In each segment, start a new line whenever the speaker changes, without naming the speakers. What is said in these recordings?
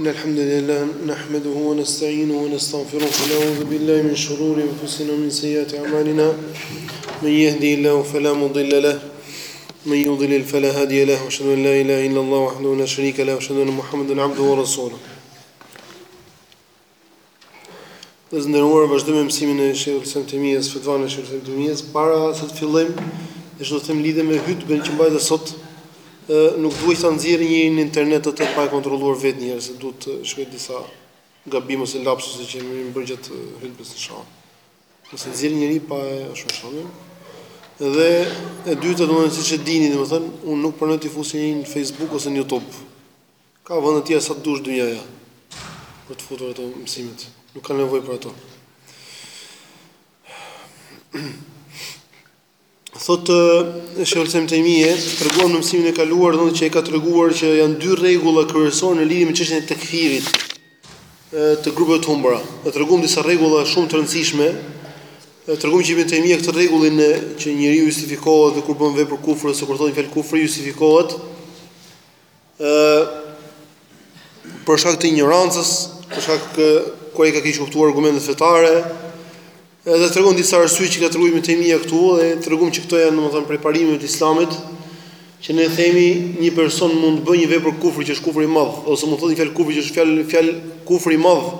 إن الحمد لله نحمده ونستعينه ونستغفره ونعوذ بالله من شرور أنفسنا ومن سيئات أعمالنا من يهدي الله فلا مضل له من يضلل فلا هادي له وأشهد أن لا إله إلا الله وحده لا شريك له وأشهد أن محمدا عبده ورسوله Të nderuar, vazhdojmë me mësimin e Sheikhut Islam Timijes, Fetvan e Sheikhut Islam Timijes. Para se të fillojmë, desha të them lidhje me hutbën që mbajta sot, ë nuk duhet ta nxjerrë njeri në internet atë pa e kontrolluar vetë njëherë se duhet të shikoj disa gabime ose lapsus që kemi bërë gjatë hutbës së shoh. Mos e nxjerr njëri pa e ashtu shohim. Dhe e dyta, domethënë siç e dini, domethënë unë nuk pranoj të fusë njeri në Facebook ose në YouTube. Ka vende të tjera sa të dush dynjaja për të futur ato mësimet. Nuk ka nevojë për ato. Thotë Shejhul Islam Tejmije, treguam në mësimin e kaluar domethënë që e ka treguar që janë dy rregulla kryesore në lidhje me çështjen e tekfirit të grupeve të humbura. E treguam disa rregulla shumë të rëndësishme. E treguam që Ibn Tejmije këtë rregullin që njeriu justifikohet dhe kur bën vepër kufri ose kur thotë fjalë kufri justifikohet për shkak të injorancës, për shkak kur ai ka keqkuptuar argumentet fetare. Edhe treguam disa arsye që ka treguar Ibn Taymija këtu dhe treguam që këto janë domethënë prej parimeve të Islamit, që ne themi një person mund të bëjë një vepër kufri që është kufri i madh ose mund të thotë një fjalë kufri që është fjalë fjalë kufri i madh,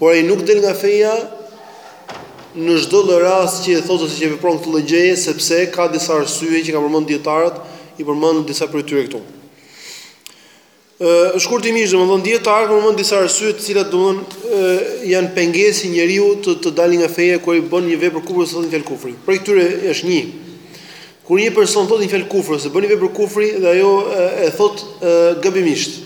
por ai nuk del nga feja në çdo lloj rast që e thotë ose që vepron këtë lloj gjëje sepse ka disa arsye që kanë përmendur dijetarët, i përmendëm disa prej tyre këtu. Ë shkurtimisht domethënë dijetarët përmendin disa arsye të cilat domthonë janë pengesë që njeriu të dalë nga feja kur ai bën një vepër kufri ose thotë një fjalë kufri. Prej këtyre është një, kur një person thotë një fjalë kufri ose bën një vepër kufri dhe ai e thotë gabimisht.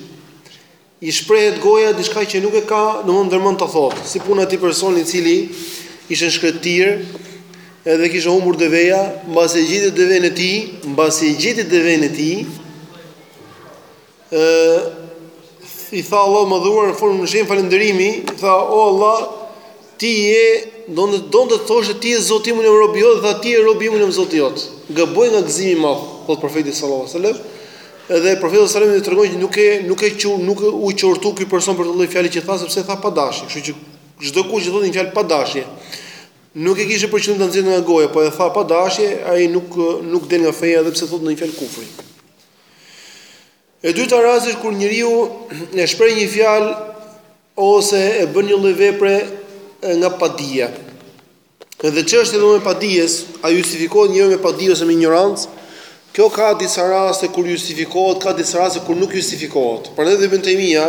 i shpreh goja diçka që nuk e ka, domthonë ndërmend ta thotë, si puna e atij personi i cili ishte në shkretir, edhe i kishte humbur deveja, mbasi e gjeti deven e tij, mbasi e gjeti deven e tij, ë i tha Allahut të madhëruar në formë në shenjë falënderimi, tha o Allah, Ti je, donte donte të thoshte ti je Zoti im unë jam robi jot, tha ti je robi im unë jam Zoti jot. Gaboi nga gëzimi i madh, thotë profeti sallallahu alajhi wasallam. Edhe profeti sallallahu alajhi wasallam tregon që nuk e nuk e qur, nuk u qortu ky person për këtë lloj fjale që tha sepse e tha pa dashje, kështu që çdokush që thotë një fjalë pa dashje, nuk e kishte për qëllim ta nxjerrte nga goja, por e tha pa dashje, ai nuk nuk del nga feja edhe pse thotë ndonjë fjalë kufri. E dyta rasti është kur njeriu e shpreh një fjalë Ose e bën një lloj vepre nga padija. Edhe çështja domthonë e padijes, a justifikohet njeriu me padi ose me injorancë? Kjo ka disa raste kur justifikohet, ka disa raste kur nuk justifikohet. Prandaj edhe Ibn Taymija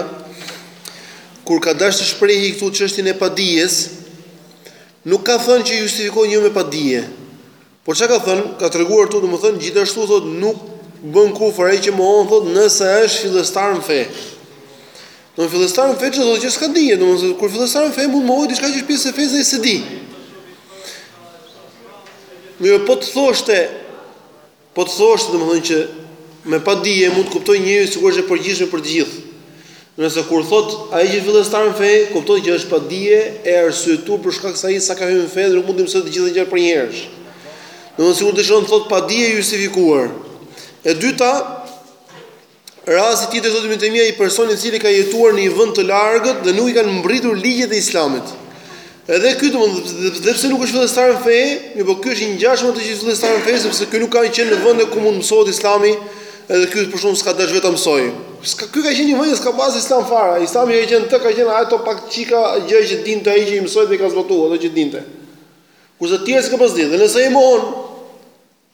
kur ka dashur të shprehë këtu çështjen e padijes, nuk ka thënë që justifikohet njeriu me padije, Por ça ka thënë, ka treguar këtu domethënë gjithashtu thotë nuk bën kufër ai që mohon thotë nëse është fillestar në fe. Domethënë fillestar në fe çdo gjë s'ka dije, domethënë kur fillestar në fe mund të mohojë diçka që është pjesë e fesë ai s'e di. Mirë, po të thoshte po të thoshte domethënë që me padije mund të kuptojë njeriu sikur është e përgjithshme për të gjithë. Domethënë se kur thotë ai që është fillestar në fe, kupton që është padije e arsyetuar për shkak se ai sa ka hyrë në fe dhe nuk mund t'i mësojë të gjitha gjërat përnjëherësh. Domethënë sikur dëshiron të thotë padije e justifikuar. E dyta, rasti tjetër thotë Ibn Tejmije ai personi i cili ka jetuar në një vend të largët dhe nuk i kanë mbritur ligjet e Islamit. Edhe ky domethënë edhe pse nuk është fillestar në fe, mirëpo ky është i ngjashëm me atë që është fillestar në fe sepse ky nuk ka qenë në vende ku mund të mësohet Islami, edhe ky për shembull s'ka dashur vetë ta mësojë. S'ka ky ka qenë në një vend që s'ka pas Islam fare, Islami që ka qenë aty ka qenë ato pak çika gjëra që dinte ai që i mësoi dhe i ka zbatuar ato që dinte. Kurse të tjerat s'ka pas ditë, dhe nëse ai mohon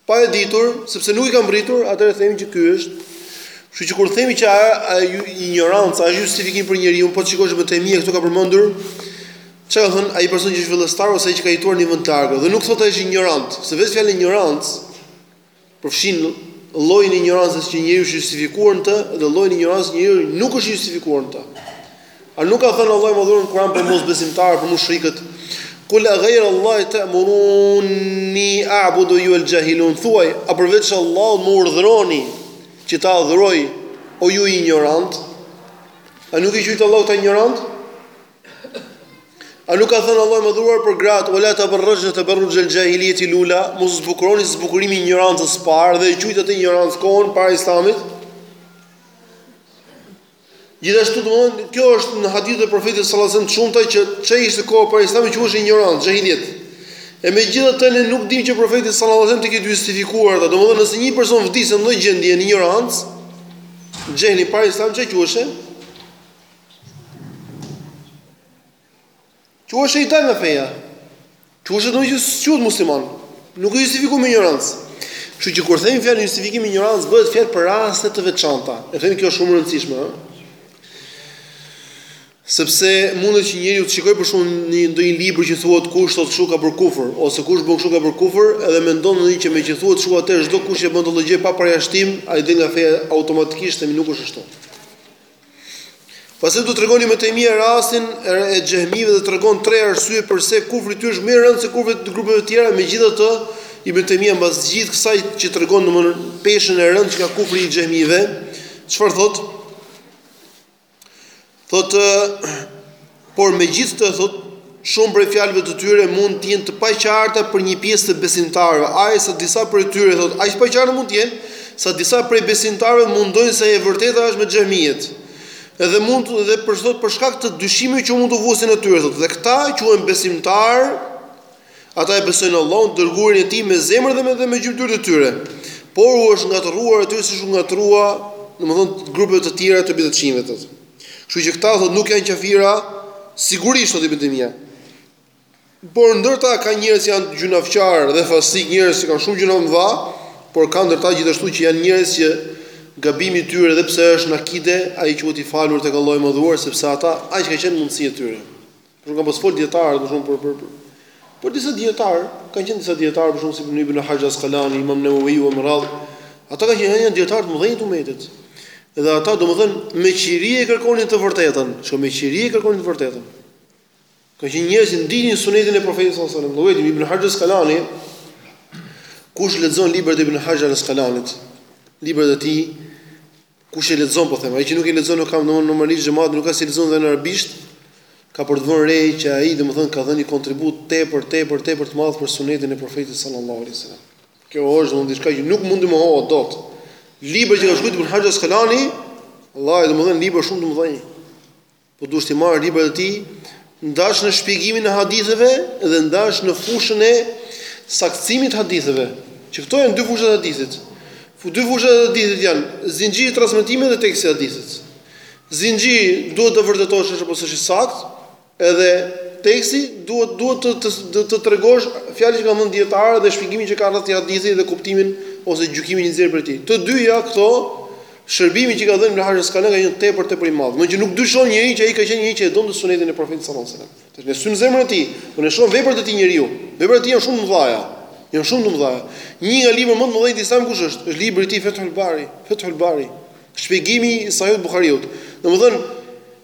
Pa e ditur, sepse nuk i ka mbërritur, atëherë themi që ky është. Kështu që kur themi që injoranca është justifikim për njeriun, po të shikosh Ibn Tejmije këtu ka përmendur ça ka thënë ai personi që është fillestar ose ai që ka jetuar në një vend të largët dhe nuk thotë ai është injorant, se vetë fjala injorancë përfshin llojin e injorancës që njeriu është justifikuar në të dhe llojin e injorancës që njeriu nuk është justifikuar në të. A nuk ka thënë Allahu i Madhëruar në Kur'an për mosbesimtarët, për mushrikët? Kul a ghayra Allahi ta'muruni a'budu ejju el jahilun. Thuaj, a përveç Allahut më urdhëroni që ta adhuroj o ju injorantë? A nuk i quajti Allahu ata injorantë? A nuk ka thënë Allahu i Madhëruar për gratë, "Ola tabarrajna tabarruj el jahiliyati l-ula", mos zbukuroni zbukurimin e injorancës së parë dhe e quajti atë injorancë kohën para Islamit? Gjithashtu domethënë, kjo është në hadithe të profetit sallallahu alajhi wasallam të shumta që ç'ishte koha para islamit quheshe injorancë, xhahilijet. E megjithatë ne nuk dimë që profeti sallallahu alajhi wasallam të ketë justifikuar ata. Domethënë nëse një person vdiste në ndonjë gjendje në injorancë, xhahili para islamit ça quheshe? Quheshe i dalë nga feja. Quheshe domethënë s'quhet musliman. Nuk e justifikojmë me injorancë. Kështu që kur themi fjalën justifikim me injorancë bëhet fjalë për raste të veçanta. E them kjo është shumë e rëndësishme, ëh. Sepse mundet që njeriu të shikojë për shembull në një ndonjë libër që thuhet kush thotë kështu ka bërë kufër ose kush bën kështu ka bërë kufër dhe mendon ndonjë që meqë thuhet kështu atëherë çdokush që bën atë lloj gjëje pa përjashtim ai del nga feja automatikisht themi nuk është ashtu. Pastaj do tregojë Ibn Tejmija rastin e xhehmive dhe tregon tre arsye përse kufri i tyre është më i rëndë se kufret e grupeve të tjera, megjithatë Ibn Tejmija mbas gjithë kësaj që tregon domthonë peshën e rëndë që ka kufri i xhehmive, çfarë thotë? Thotë Por megjithëtë, thotë, shumë prej fjalëve të tyre mund të jenë të paqarta për një pjesë të besimtarëve, aq sa disa prej tyre, thotë, aq të paqarta mund të jenë, sa disa prej besimtarëve mendojnë se e vërteta është me xhehmijtë. Edhe mund dhe për thotë për shkak të dyshimeve që mund të vënë sytë e tyre, thotë, dhe këta quhen besimtarë, ata e besojnë Allahun, dërguarin e tij me zemër dhe me dhe me gjymtyrët e tyre. Por u është ngatërruar aty siç u ngatërrua, domethënë grupeve të tjera të bidatçinjve, thotë. Kështu që këta thotë nuk janë kafira, sigurisht thotë Ibn Taymija. Por ndër ta ka njerëz që janë gjynafqarë dhe fasik, njerëz që kanë shumë gjyna të mëdha, por ka ndër ta gjithashtu që janë njerëz që gabimi i tyre edhe pse është në akide, ai quhet i falur tek Allahu i Madhëruar sepse ata aq ka qenë mundësia e tyre. Për shembull kanë pas fol dijetarët për shembull për për për disa dijetarë, kanë qenë disa dijetarë për shembull si Ibn Ibn Hajar Askalani, Imam Nevoviu e me radhë. Ata kanë qenë janë dijetarë të mëdhenj të umetit. Dhe ata domethënë me qiri e kërkonin të vërtetën, çka me qiri e kërkonin të vërtetën. Kanë qenë njerëz që ndiqnin sunetin e profetit sallallahu alajhi wasallam. Llogari i Ibn Hajar Askalani kush lexon librat e Ibn Hajar Askalanit, librat e tij Kush e lexon po them, ai që nuk e lexon nuk ka domthonë normalisht xhamati nuk ka si lexon se janë arabisht, ka për të vënë re që ai domthonë ka dhënë një kontribut tepër tepër tepër të madh për sunetin e profetit sallallahu alaihi wasallam. Kjo është domthonë diçka që nuk mund të mohohet dot. Librat që ka shkruar Ibn Hajar Askalani, vallahi domthonë libra shumë domthonë Po duhet t'i marrësh librat e tij, ndash në shpjegimin e haditheve dhe ndash në fushën e saktësimit të haditheve, që këto janë dy fushat e hadithit. Fu dy fushat e hadithit janë zinxhiri i transmetimit dhe teksti i hadithit. Zinxhiri duhet të vërtetosh nëse është i saktë, edhe teksti duhet duhet të të të të tregosh fjalët që kanë thënë dietarët dhe shpjegimin që ka rreth atij hadithi dhe kuptimin ose gjykimin që nxjerr prej tij. Të dyja këto Shërbimi që ka dhënë Ibn Hajar Askalani ka qenë tepër tepër i madh, meqë nuk dyshon njeri që ai ka qenë njeri që e donte Sunetin e Profetit sallallahu alajhi wasallam. Tash ne s'hyjmë në zemrën e tij, por i shikon veprat e tij njeriu. Veprat e tij janë shumë të mëdha. Janë shumë të mëdha. Një nga librat më të mëdhenj të Islamit kush është? Është libri i tij Fethul Bari, Fethul Bari, shpjegimi i Sahih Buhariut. Domethënë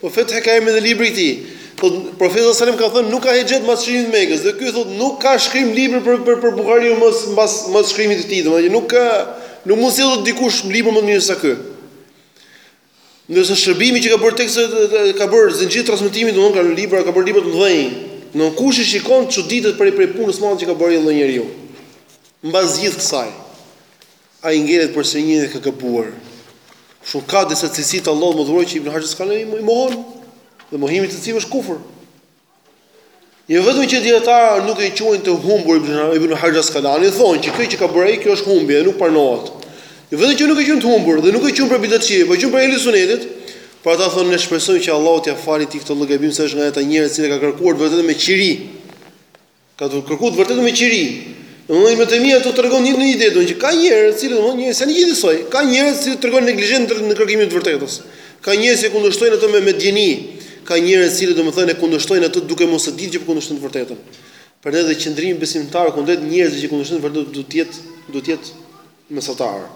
Po Feth e ka emrin edhe libri i tij. Po profeti sallallahu alajhi wasallam ka thënë nuk ka hixhret mbas çlirimit të Mekës dhe ky thotë nuk ka shkrim libri për për për Buhariun mbas mbas mbas shkrimit të tij, domethënë që nuk ka nuk mund të sjellë dot dikush libër më të mirë se ky. Ndërsa shërbimi që ka bërë teksa ka bërë zinxhir transmetimi domthonë kanë libra ka bërë libra të mëdhenj. Ndokush i shikon çuditet prej prej punës së madhe që ka bërë ai lloj njeriu. Mbas gjithë kësaj. Ai ngelet për sunni edhe ka gabuar. Kështu ka disa cilësi të Allahut madhëruar që Ibn Haxher Askalani i mohon, dhe mohimi i të cilave është kufër. Jo vetëm që dijetarët nuk e quajnë të humbur Ibn Haxher Askalanin, thonë që kjo që ka bërë ai kjo është humbje dhe nuk pranohet. Jo vetëm që nuk e quajnë të humbur dhe nuk e quajnë për bidatçi, por quajnë për ehli sunetit. Pra ata thonë ne shpresojmë që Allahu t'ia falë atij këtë lloj gabim se është nga ata njerëz që ka kërkuar të vërtetën me qiri. Ka kërkuar të vërtetën me qiri. Domthonë Ibn Tejmija këtu tregon një ide, domthonë që ka njerëz të cilët domthonë njerëz janë gjithësoj. Ka njerëz që tregojnë neglizhencë në kërkimin e të vërtetës. Ka njerëz që kundërshtojnë atë me dijeni. Ka njerëz të cilët domthonë e kundërshtojnë atë duke mos e ditur që po kundërshton të vërtetën. Prandaj dhe qëndrimi besimtar kundrejt njerëzve që kundërshtojnë të vërtetën duhet të jetë duhet të jetë mesatar.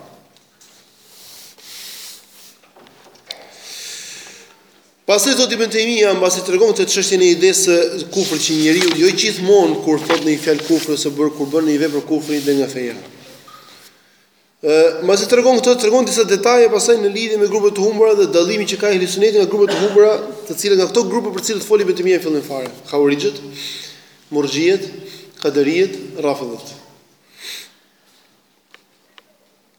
Pastaj thotë Ibn Tejmija, mbasi tregon këtë çështjen e idesë së kufrit që njeriu jo gjithmonë kur thotë një fjalë kufri ose bën kur bën një vepër kufri del nga feja. Ë, mbasi tregon këtë, tregon disa detaje pastaj në lidhje me grupet e humbura dhe dallimin që ka ehli suneti nga grupet e humbura, të cilat nga këto grupe për të cilat foli Ibn Tejmija në fillim fare, Havarixhët, Murxhijet, Kaderijet, Rafidhët.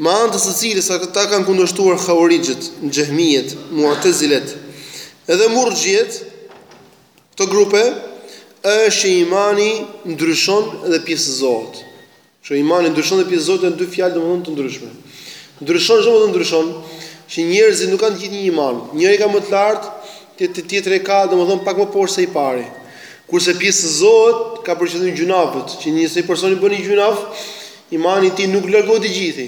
me anë të së cilës ata kanë kundërshtuar Havarixhët, Xhehmijet, Mu'tezilet dhe Murxhijet, këto grupe, është që imani ndryshon dhe pjesëzohet. Që imani ndryshon dhe pjesëzohet janë dy fjalë domethënë të ndryshme. Ndryshon ç'domethënë ndryshon, që njerëzit nuk kanë gjithë një iman, njëri ka më të lartë, tjetri ka domethënë pak më poshtë se i pari. Kurse pjesëzohet ka për qëllim gjynafet, që nëse një person bën një gjynaf, Imani i tij nuk largohet i gjithi.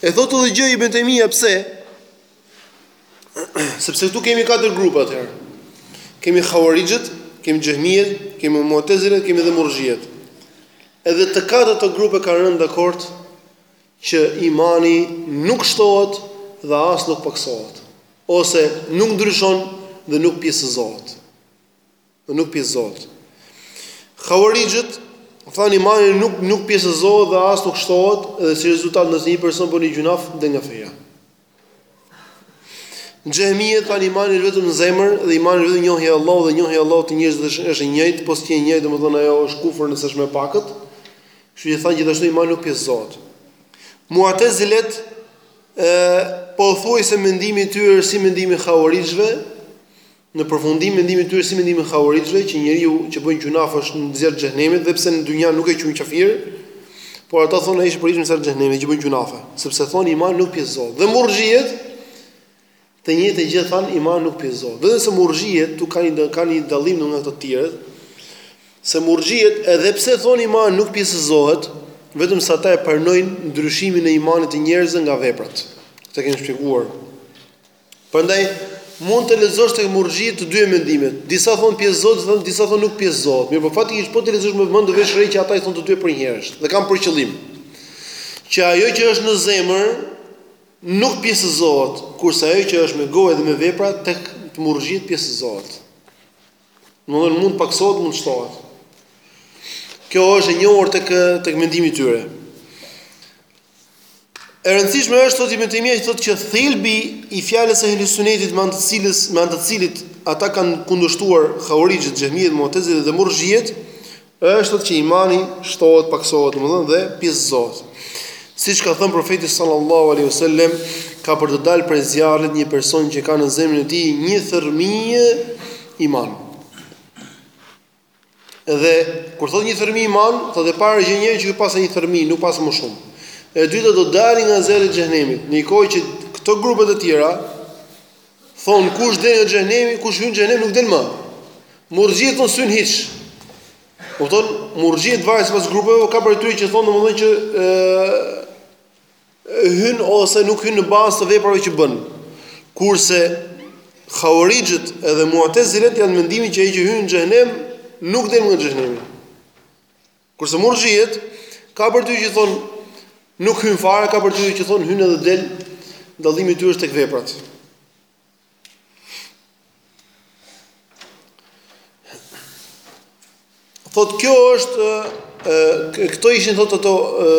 E thotë këtë gjë Ibn Tejmija pse? Sepse këtu kemi katër grupe atëherë. Kemi Havarixhët, kemi Xhehmijet, kemi Mu'tezilet, kemi dhe Murxhijet. Edhe të katërta këto grupe kanë rënë dakord që imani nuk shtohet dhe as nuk pakësohet, ose nuk ndryshon dhe nuk pjesëzohet. Dhe nuk pjesëzohet. Havarixhët thanë imani nuk nuk pjesëzohet dhe as nuk shtohet dhe si rezultat nëse një person bën një gjynaf del nga feja. Xhehmijet thanë imani është vetëm në zemër dhe imani vetëm njohja e Allahut dhe njohja e Allahut te njerëzit është është e njëjtë, po s'qe e njëjtë domethënë ajo është kufër nëse është më e pakët. Kështu që thanë gjithashtu imani nuk pjesëzohet. Mu'tezilet ë pothuajse mendimi i tyre si mendimi i Havarixhëve, Në përfundim mendimi i tyre si mendimi i haurixhve që njeriu që bën gjunaf është në zjarr të xhehenemit dhe pse në dynja nuk e quajnë kafir, por ata thonë ai është i përjetshëm në zjarr të xhehenemit që bën gjunafe, sepse thonë imani nuk pjesëzohet. Dhe murxhiet të njëjtën gjë thonë imani nuk pjesëzohet. Vetëm se murxhiet tu kanë kanë një dallim nga të tjerët, se murxhiet edhe pse thonë imani nuk pjesëzohet, vetëm se ata e pranojnë ndryshimin e imanit të njerëzve nga veprat. Këtë kemi shpjeguar. Prandaj, mund të lexosh tek murxhitë të dyja mendimet. Disa thonë pjesëzohet, thonë disa thonë nuk pjesëzohet. Mirpo faktikisht po t'i lexosh me vëmendje do vësh re që ata i thonë të dyja përnjëherësh dhe kanë për qëllim që ajo që është në zemër nuk pjesëzohet, kurse ajo që është me gojë dhe me vepra tek murxhitë pjesëzohet. Domethënë mund të pakësohet, mund të shtohet. Kjo është e njohur tek tek mendimi i tyre. E rëndësishme është thotë Ibn Taymija që thotë që thelbi i fjalës së Ehli Sunnetit me anë të cilës me anë të cilit ata kanë kundërshtuar Haurixhët, Xhehmijet, Mu'tezilët dhe Murxhijet, Është thotë që imani shtohet, paksohet, domethënë dhe pjesëzohet. Siç ka thënë profeti sallallahu alaihi wasallam, ka për të dalë prej zjarrit një person që ka në zemrën e tij një thërrmie iman. Dhe kur thotë një thërrmie iman, thotë e para gjen njeri që ka pasë një thërrmie, nuk ka pasë më shumë. E dyta do dali nga zjarri i xhenemit, ndërkohë që këto grupe të tjera Thonë kush del nga xhenemi, kush hyn në xhenem nuk del më. Murxhiet thonë s'hyn hiç. Kupton? Murxhiet varet sipas grupeve, ka prej tyre që thonë domethënë që ë hyn ose nuk hyn në bazë të veprave që bën. Kurse hauarixhët edhe muatezilet janë mendimit që ai që hyn në xhenem nuk del nga xhenemi. Kurse murxhiet ka prej tyre që thonë nuk hyn fare, ka prej tyre që thonë hyn edhe del, dallimi i tyre është tek veprat. Thot kjo është ë këto ishin thot ato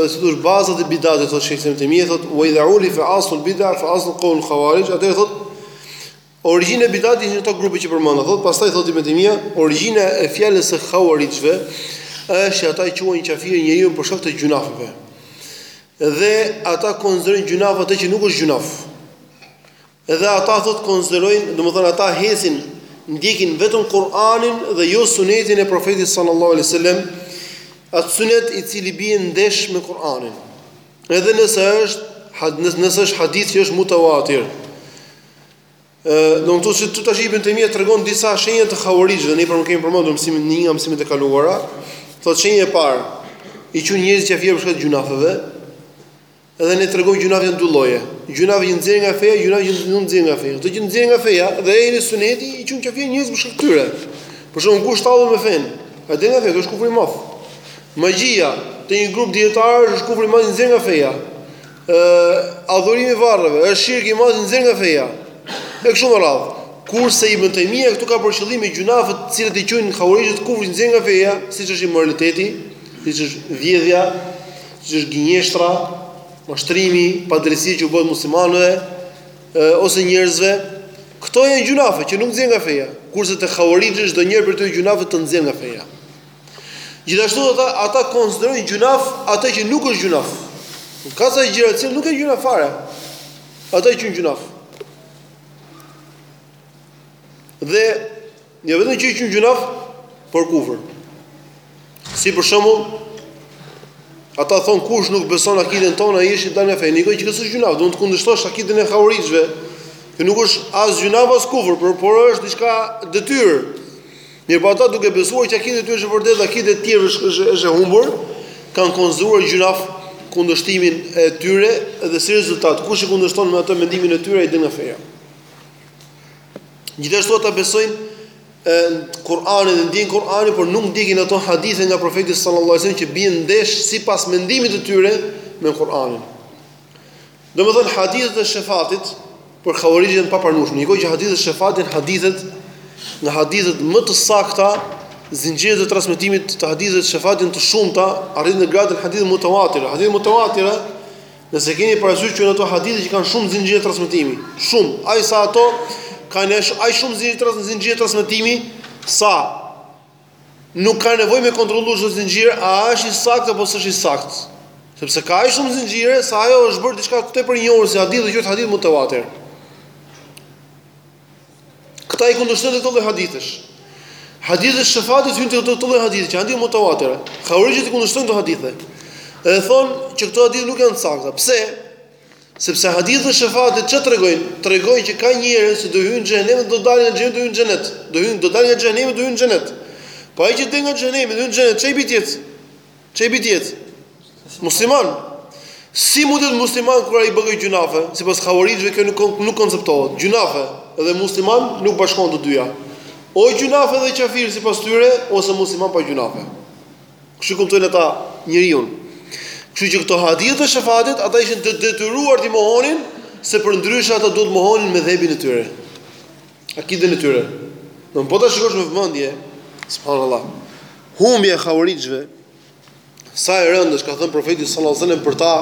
si thua bazat e bidatit thot shejh Ibn Tejmija thot wa idha urifa asl al bid'a fa asl qawl al khawarij atëherë thot Origjina e bidatit në këto grupe që përmendëm, thotë pastaj thotë Ibn Taymija, origjina e fjalës së hauarixhve është që ata i quajnë kafir njeriun për shkak të gjunafeve. Dhe ata konsiderojnë gjunaf atë që nuk është gjunaf. Edhe ata thotë konsiderojnë, domethënë ata thjesht ndjekin vetëm Kur'anin dhe jo Sunetin e Profetit sallallahu alaihi wasallam, atë Sunet i cili bie ndesh me Kur'anin. Edhe nëse është nëse është hadith që është mutawatir. Ëh, do të thotë se tutash ibn Tejmija tregon disa shenja të hauarixhëve, ne po thuaj i kemi përmendur mësimin në një nga mësimet e kaluara. Thotë shenja e parë, i quajnë njerëzit qafirë për shkak të gjunafeve. Dhe ne tregojmë gjunafet janë dy lloje. Gjunafet që nxjerrin nga feja, gjunafet që nuk nxjerrin nga feja. Ato që nxjerrin nga feja dhe ehli suneti i quajnë kafir njerëz për shkak të tyre. Për shembull, kush tallet me fenë, ai del nga feja, është kufri i madh. Magjia te një grup dietarësh është kufri i madh, të nxjerr nga feja. Ë adhurimi i varreve është shirk i madh, të nxjerr nga feja. E kështu me radhë. Kurse Ibn Tejmija këtu ka për qëllim ato gjynafet të cilat i quajnë hauarixhët kufër që nxjerr nga feja, siç është imoraliteti, siç është vjedhja, siç është gënjeshtra, mashtrimi, padrejtësia që u bëhet muslimanëve ë ose njerëzve, këto janë gjynafe që nuk nxjerrin nga feja, kurse te hauarixhët çdonjëri prej këtyre gjynafeve të nxjerr nga feja. Gjithashtu ata ata konsiderojnë gjunaf atë që nuk është gjunaf. Ka disa gjëra të cilat nuk janë gjunaf fare. Ata i quajnë gjunaf. Dhe jo vetëm që i quajnë gjunaf, por kufër. Si për shembull, ata thonë kush nuk beson akiden tonë ai është i dalë nga feja, ndërkohë që s'është gjunaf, domethënë të kundërshtosh akiden e hauarixhëve. Nuk është as gjunaf as kufër, por por është diçka detyrë. Mirëpo ata duke besuar që akidja e tyre është e vërtetë dhe akidja e të tjerëve është, është, është e humbur, kanë konsideruar gjynaf kundërshtimin e tyre dhe si rezultat, kush i kundërshton ata, mendimin e tyre, ai del nga feja. Gjithashtu ata besojnë Kur'anin dhe ndjekin Kur'anin, por nuk ndjekin ato hadithe nga profeti sallallahu alajhi wasallam që bien ndesh sipas mendimit të tyre me Kur'anin. Domethënë hadithet e shefatit për hauarixhët janë të papranueshme, ndërkohë që hadithet e shefatit janë hadithe nga hadithet më të sakta, zinxhirët e transmetimit të haditheve të shefatit janë të shumta, arrijnë në gradën e haditheve mutawatira. Hadithe mutawatira, nëse keni parasysh, janë ato hadithe që kanë shumë zinxhirë transmetimi, shumë, aq sa ato kanë aq shumë zinxhirë transmetimi sa Nuk ka nevojë me kontrollu çdo zinxhir a është i saktë apo s'është i saktë, sepse ka aq shumë zinxhirë sa ajo është bërë diçka tepër e njohur si hadith dhe quhet hadith mutawatir. Këta i kundërshtojnë këto lloj hadithesh. Hadithet e shefatit hyjnë te këto lloj hadithe, që janë mutawatira. Hauarixhët i kundërshtojnë këto hadithe. Dhe thonë që këto hadithe nuk janë të sakta. Pse? Sepse hadithet e shefatit çfarë tregojnë? Tregojnë që ka njerëz që do hyjnë në xhenem dhe do dalin nga xhenemi në xhenet. Do hyjnë, do dalin nga xhenemi dhe do hyjnë në xhenet. Po ai që del nga xhenemi dhe hyn në xhenet, ça i bie të jetë? Ça i bie të jetë? Musliman. Si mund të jetë musliman kur ai bën këto gjunafe? Sipas hauarixhëve kjo nuk nuk konceptohet. Gjunafe dhe musliman nuk bashkohen të dyja. O gjunafe dhe kafir sipas tyre ose musliman pa gjunafe. Kështu kuptojnë ata njeriun. Kështu që këto hadithe të shefatit ata ishin të detyruar t'i mohonin se përndryshe ata duhet të mohonin medhhebin e tyre. Akiden e tyre. Don po ta shikosh me vëmendje. Subhanallahu. Humbja e hauarixhëve sa e rëndë është ka thënë profeti sallallahu alajhi wasallam për ta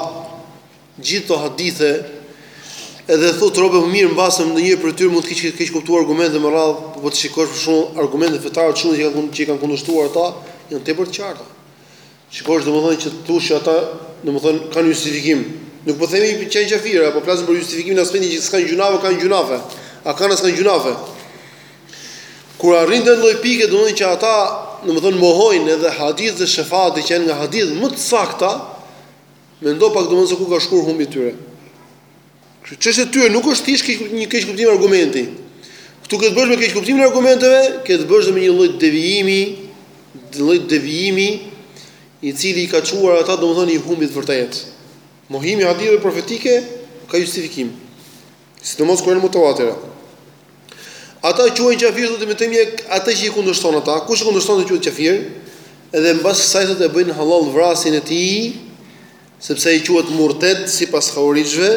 Gjithë këto hadithe edhe thotë robe më mirë mbase ndonjëri prej tyre mund të kishte keqkuptuar argumente me radhë, po po të shikosh për shembull argumente fetare të shumta që kanë që i kanë kundërshtuar ata, janë tepër të qarta. S'ke si domethënë që të thuash që ata domethënë kanë justifikim. Nuk po themi që janë qafira, po flasim për justifikimin e aspektit që s'kanë gjynah apo kanë gjynahe, a kanë a s'kanë gjynahe. Kur arrin deri në atë lloj pike domethënë që ata domethënë mohojnë edhe hadithet e shefatit që janë nga hadithet më të sakta, Mendo pak domethënë se ku ka shkuar humbja e tyre. Kështu çështja e tyre nuk është thjesht keq një keqkuptim argumenti. Ktu ke të bësh me keqkuptimin e argumenteve, ke të bësh me një lloj devijimi, një lloj devijimi i cili i ka çuar ata domethënë i humbit vërtet. Mohimi i haditheve profetike ka justifikim. Sidomos kur janë muteuatira. Ata quajnë qafir thotë Ibn Tejmije atë që i kundërshton ata, kush i kundërshton ata quhet qafir, edhe mbas kësaj thotë e bëjnë hallall vrasjen e tij, sepse ai quhet murted sipas hauarixhëve,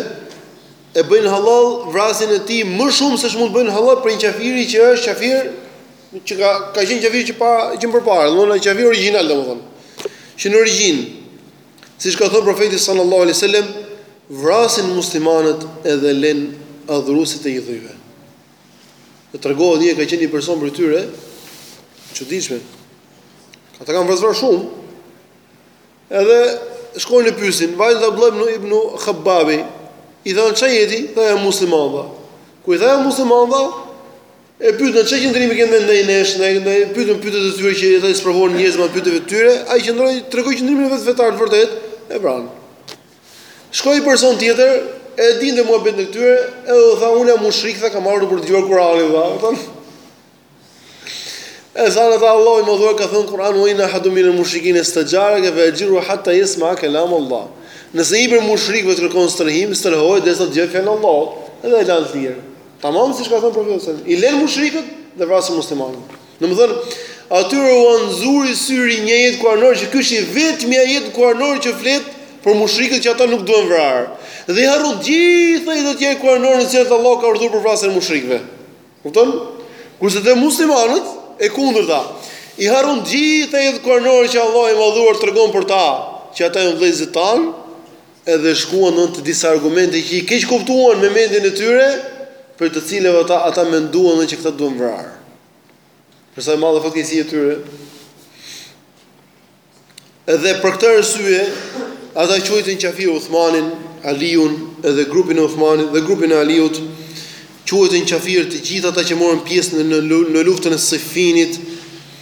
e bëjnë hallall vrasjen e tij më shumë se ç'mund të bëjnë hallall prej një qafiri që është qafir që ka ka qenë qafir që pa që më përpara, domthonë qafir origjinal domthonë. Që në origjinë Siç ka thënë Profeti sallallahu alejhi ue sellem, Vrasin muslimanët edhe lënë adhuruesit e idhujve. Dhe tregohet një ka qenë një person prej tyre, çuditshme. Ata kanë vrarë shumë. Edhe shkojnë e pyesin, vajtën te Abdullah ibn Ibn Khababi, i thanë ça je ti, tha jam musliman tha. Kur i tha jam musliman tha E pyetën, çfarë qëndrimi ke ti ndaj nesh, ndaj ndaj pyetën pyetjet e tyre që ata i sprovonin njerëzit me pyetjet e tyre, ai qëndroi, tregoi qëndrimin e vet fetar të vërtetë, e vranë. Shkoi një person tjetër, e dinte muhabetin e tyre, edhe u tha, unë jam mushrik, tha kam ardhur për të dëgjuar Kur'anin, tha, u thonë. E zunë ata Allahu i madhuar ka thënë Kur'an wa in ahadun min al-mushrikin istajaraka fa ajirhu hatta yasma kalam Allah. Nëse një prej mushrikëve të kërkon strehim, strehoje derisa të dëgjojë fjalën e Allahut, edhe e lanë të lirë. Tamam siç ka thënë profeti sallallahu alajhi wasallam, i lënë mushrikët dhe vrasin muslimanët. Domethënë, atyre ua zuri syri një ajet kuranor që ky është i vetmi ajet kuranor që flet për mushrikët që ata nuk duhen vrarë. Dhe i harruan gjithë ato ajetet kuranore në cilat Allah ka urdhëruar për vrasjen e mushrikëve. Kupton? Kurse te muslimanët e kundërta, i harruan gjithë ajetet kuranore që Allah i madhuar tregon për ta, që ata janë vëllezërit tanë, Edhe shkuan në të disa argumente që i keqkuptuan me mendjen e tyre, prej të cilave ata ata menduan edhe që këta duhen vrarë. Por sa e madhe fatkeqësia e tyre. Edhe për këtë arsye, ata quajtën qafir Uthmanin, Aliun, edhe grupin e Uthmanit dhe grupin e Aliut, quajtën qafir të gjithë ata që morën pjesë në në luftën e Siffinit.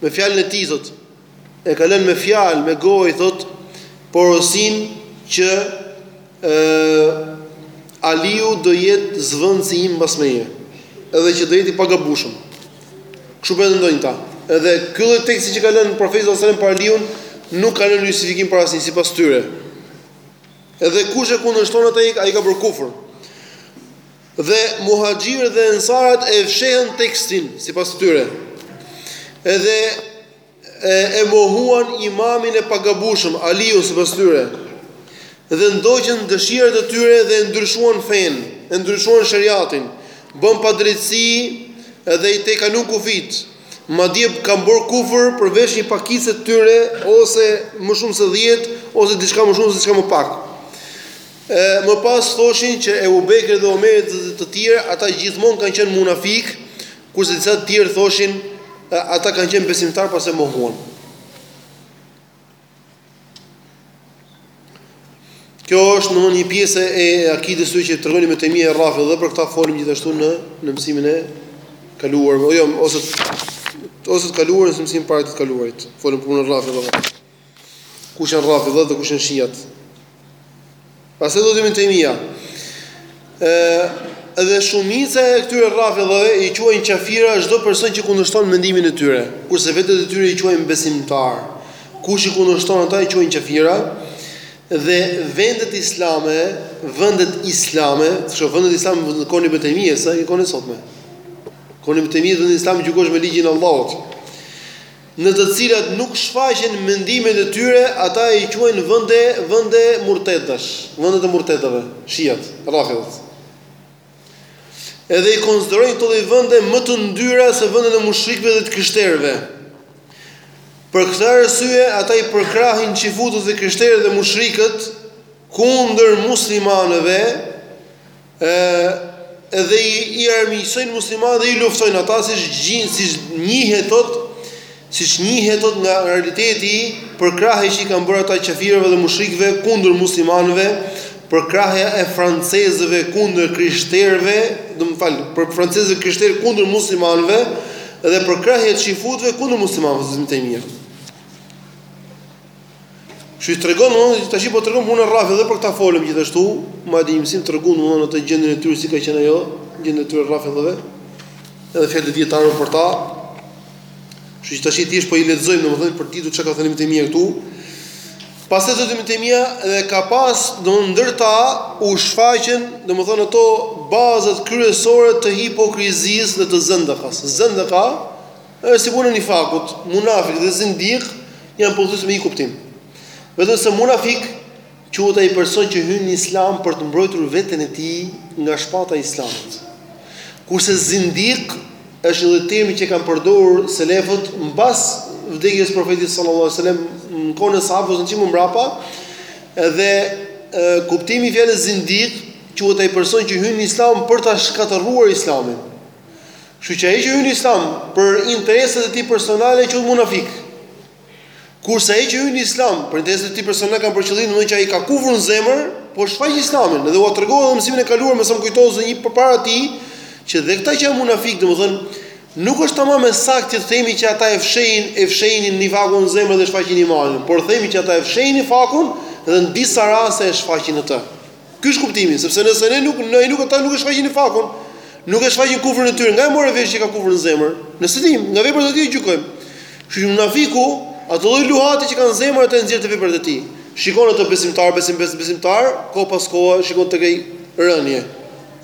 Me fjalën e tij, thotë, e ka lënë me fjalë, me gojë, thotë, porosinë që ë Aliu do jetë zvendësi im mbas meje, edhe që do jetë i pagabueshëm. Kështu pretendojnë këta. Edhe ky lloj teksti që ka lënë profeti sallallahu alajhi wasallam për Aliun nuk ka lënë justifikim për asnjë sipas tyre. Edhe kush e kundërshton atë ai ka bërë kufër. Dhe Muhaxhirët dhe Ensarët e fshehën tekstin, sipas tyre, dhe e mohuan Imamin e pagabueshëm, Aliun, sipas tyre, dhe ndoqën dëshirat e tyre dhe e ndryshuan fenë, e ndryshuan sheriatin, bënë padrejtësi dhe i tejkaluan kufijtë, madje kanë bërë kufër përveç një pakice të tyre ose më shumë se dhjetë ose diçka më shumë ose diçka më pak. E, më pas thoshin që Ebu Bekri dhe Omeri dhe të tjerë, ata gjithmonë kanë qenë munafik, kurse disa të tjerë thoshin, ata kanë qenë besimtarë mbas e mohuan. Kjo është një pjesë e akides që tregon Ibn Tejmije e rafidhëve, për këta folëm gjithashtu në, në mësimin e kaluar, jo, ose, ose të kaluar, ose mësimin para të kaluarit, folëm për punën e rafidhëve. Kush janë Rafidhët dhe kush janë Shiat? Pastaj thotë Ibn Tejmija, edhe shumica e këtyre Rafidhëve i quajnë qafira çdo person që kundërshton mendimin e tyre, kurse vetet e tyre i quajnë besimtar. Kush i kundërshton ata i quajnë qafira. Dhe vendet islame, vendet islame, çka vendet islame në kohën e Ibn Tejmijes, s'ka si kohën e sotme. Kohën e Ibn Tejmijes vendi islami gjykosh me ligjin e Allahut. në të cilat nuk shfaqen mendimet e tyre, ata i quajnë vende vende murtedash, vendet e murtedëve, shiat, rafidhët. Edhe i konsiderojnë këto lloj vende më të ndyra se vendet e mushrikëve dhe të krishterëve. Për këtë arsye ata i përkrahin çifutët dhe krishterët dhe mushrikët kundër muslimanëve, ë dhe i i armiqësojnë muslimanët dhe i luftojnë ata siç gjin siç njihet thot siç njihet thot nga realiteti përkrahja që i kanë bërë ata qafirëve dhe mushrikëve kundër muslimanëve përkrahja e francezëve kundër krishterëve më fal për francezëve krishterë kundër muslimanëve dhe përkrahja e çifutëve kundër muslimanëve thotë Ibn Tejmija Kështu i tregon domthonë tash po tregon unë rafidhe dhe për këta folëm gjithashtu, madje dy mësime tregon domthonë atë gjendjen e tyre si ka qenë ajo, gjendja e tyre rafidhe. Edhe fjalë të dietarëve për ta. Kështu që tash i thjesht po i lexojmë domthonë për titull çka ka thënë Ibn Tejmije këtu. Pastaj thotë Ibn Tejmija dhe ka pas domthonë ndër ta u shfaqën domthonë ato bazat kryesore të hipokrizisë dhe të zëndëkasë. Zëndëka Është si punë e nifakut, munafik dhe zindiq janë pothuajse me një kuptim. Vetëm se munafik quhet ai person që hyn në Islam për të mbrojtur veten e tij nga shpata e Islamit. Kurse zindiq është një lloj termi që kanë përdorur selefët mbas vdekjes së profetit sallallahu alajhi wasallam, në kohën e sahabëve ose më mbrapa, dhe kuptimi i fjalës zindiq quhet ai person që hyn në Islam për ta shkatërruar Islamin. Kështu që ai që hyn në Islam për interesat e tij personale quhet munafik. Kurse ai që hyn në Islam për interesat e tij personale kanë për qëllim domthonjë që ai ka kufër në zemër, po shfaq Islamin dhe u tregua edhe mësimin e kaluar me sa më kujtohet se një përpara ti që dhe këta që janë munafik domthonjë Nuk është tamam e saktë që të themi që ata e fshehin, e fshehin nifakun në zemër dhe shfaqin imanin, por themi që ata e fshehin nifakun dhe në disa raste e shfaqin atë. Ky është kuptimi, sepse nëse ne nuk ai nuk ata nuk e shfaqin nifakun, nuk e shfaqin kufrin e tyre, nga e morëm vesh që ka kufrin në zemër? Ne s'e dimë, nga veprat e tij e gjykojmë. Kështu që munafiku, atë lloj luhatje që ka në zemër atë e nxjerr te veprat e tij. Shikon atë besimtar, besim, besimtar, kohë pas kohe shikon tek ai rënie.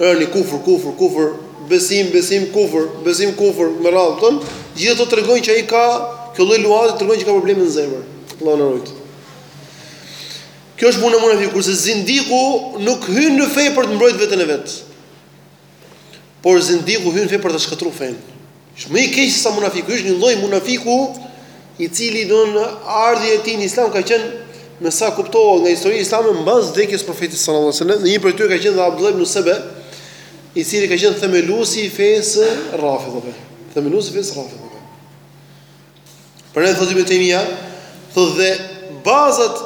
Rënie, kufër, kufër, kufër, besim, besim, kufër, besim, kufër, me radhë kupton? Gjithë ato tregojnë që ai ka, kjo lloj luhatje tregon që ka probleme në zemër. Allahu na ruajt. Kjo është puna e munafikut, kurse zindiku nuk hyn në fe për të mbrojtë veten e vet. Por zindiku hyn në fe për ta shkatërruar fen. Është më i keq se sa munafiku, është një lloj munafiku i cili domethënë ardhja e tij në Islam ka qenë me sa kuptohet nga historia islame mbas vdekjes profetit sallallahu alajhi wasallam, një prej tyre ka qenë Abdullah ibn Sebe, i cili ka qenë themeluesi i fesë Rafidhëve. Themeluesi i fesë Rafidhëve. Prandaj thotë Ibn Taymija, thotë dhe bazat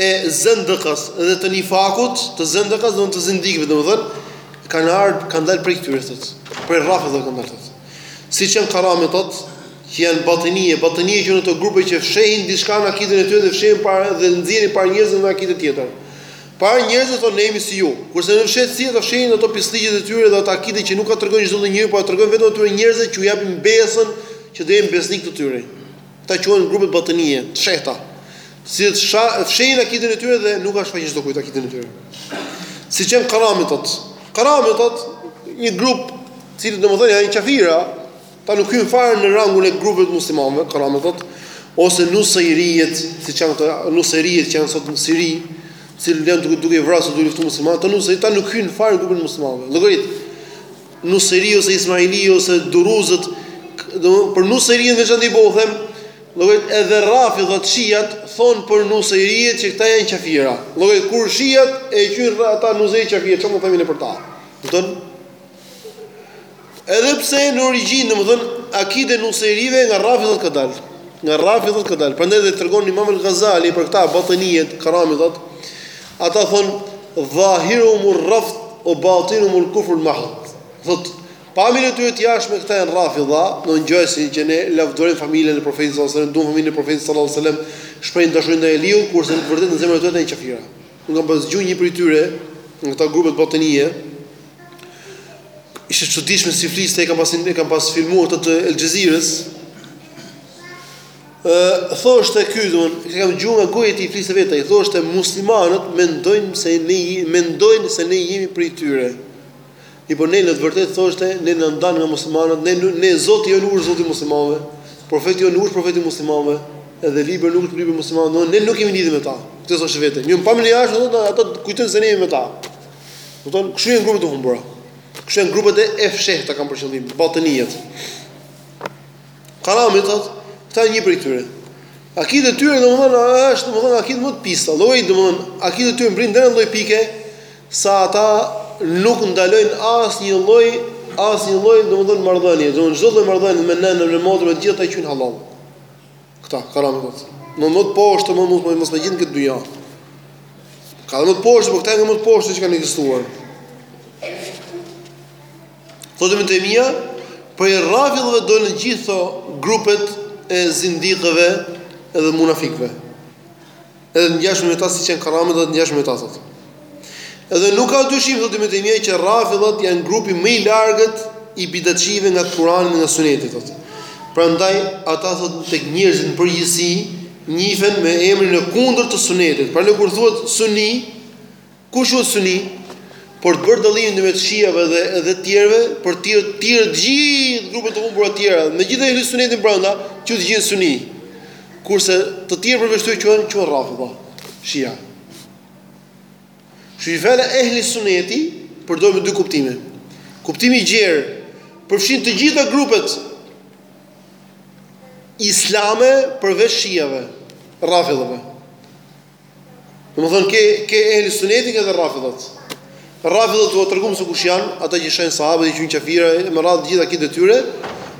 e zëndëkas dhe të nifakut, të zëndëkas dhe të zëndikve, domethënë, kanë ardhë, kanë dalë prej këtyre, thotë, prej rafidhëve kanë dalë, thotë. Siç janë karame, thotë, që janë batënije, batënije janë ato grupe që fshehin diçka në akidin e tyre dhe fshehin para, dhe nxjerrin para njerëzve një akide tjetër. Para njerëzve thonë ne jemi si ju. Kurse në fshehtësi ata fshehin ato pisllëqet e tyre dhe ato akide që nuk ia tregojnë çdo lloj njeri por ua tregojnë vetëm atyre njerëzve që u japin besën që do jenë besnik të tyre. Këta quhen grupet batënije, të fshehta, të cilët sha, fshehin akiden e tyre dhe nuk ia shfaqin çdo kujt akiden e tyre. Siç janë karametat. Karametat një grup, të cilët domethënë janë qafira, Këta nuk hyjnë fare në rangun e grupeve të muslimanëve, Karamitët, ose nusejrijet, siç janë këta nusejrijet që janë sot në Siri, të cilët janë duke duke vrasur duke luftuar muslimanët, këta nusejrijet këta nuk hyjnë fare në grupin e muslimanëve. Llogarit Nusejri ose Ismaili ose Duruzët, domthonë për Nusejrijet veçanti po u them, llogarit edhe Rafidhat Shiat thon për Nusejrijet që këta janë qafira. Llogarit kur Shiat e qyn ata Nusejri qafira, çka mund të themi ne për ta? Kupton? Edhe pse në origjinë, domethënë akide e nusejrive nga rrafidhët ka dalë. Nga rrafidhët ka dalë. Prandaj dhe tregon Imam al-Ghazali për këta batinijet, Karamitët, ata thon dhahiruhumur rafd ue batinuhumul kufrul mahd. Thot pamjen e tyre të jashtme këta janë rrafidha, do ngjësin që ne lavdërojmë familjen e profetit sallallahu alajhi wasallam, duam familjen e profetit sallallahu alajhi wasallam, shprehin dashuri ndaj Aliut, kurse në të vërtetë në zemrat e tyre janë kafira. Unë kam pas dëgjuar një prej tyre, nga këta grupet batinije, Ishte çuditshme si fliste, e kam pas e kam pas filmuar ato të El Jazeera-s. Ë thoshte ky domthon, e kam dëgjuar nga goja e tij fliste vetë, i thoshte muslimanët mendojnë se ne mendojnë se ne jemi prej tyre. I po ne në të vërtetë thoshte ne na ndan nga muslimanët, ne ne Zoti jonë nuk është Zoti i muslimanëve, profeti jonë nuk është profeti i muslimanëve, edhe libri nuk është libri i muslimanëve, ne nuk kemi lidhje me ta. Këtë thoshte vetë. Ju pa më lejashëm ata kujtojnë se ne jemi me ta. Domthon kështu janë grupet e humbura, këto janë grupet e fshehta, kam për qëllim batinijet. Karamitët, këta janë një prej tyre. Akide e tyre domethënë është domethënë akidet më të pista. Lloji domethënë akide e tyre mbrin deri në lloj pike sa ata nuk ndalojnë asnjë lloj asnjë lloj domethënë marrëdhënie, domethënë çdo lloj marrëdhënie me nënën, me motrën, gjithë ata qujnë hallall. Këta, karamitët. Më më të poshtër, më mos më në gjithë këtë dynja. Ka dhe më të poshtër, po këta nga më të poshtrit që kanë ekzistuar. Thotë Ibn Taymija, prej rafidhëve dolën gjithë grupet e zindikëve edhe munafikëve. Edhe të ngjashëm me ta siç janë Karamitët dhe të ngjashëm me ta thotë. Edhe nuk ka dyshim thotë Ibn Taymija që Rafidhat janë grupi më i largët i bidatçive nga Kurani dhe nga Suneti thotë. Prandaj ata thotë tek njerëzit në përgjithësi njihen me emrin e kundërt të Sunetit. Prandaj kur thuhet Sunni, Kur thuhet Suni, për të bërë dallimin ndërmjet Shiave dhe dhe të tjerëve, për të tjerë të tjerë të gjithë grupet e humbura të tjera, me gjithë Ehli Sunetin brenda, quhen të gjithë Suni. Kurse të tjerë përveç tyre quhen quhen Rafidha, Shia. Kështu që fjala Ehli Suneti përdoret me dy kuptime. Kuptimi i gjerë përfshin të gjitha grupet islame përveç Shiave, Rafidhëve. Domethënë, ke, ke ehli sunetin, ke dhe rafidhët. Rafidhët e treguam se kush janë, ata që shajnë sahabët, i quajnë qafira, e me radhë gjitha këto të tyre,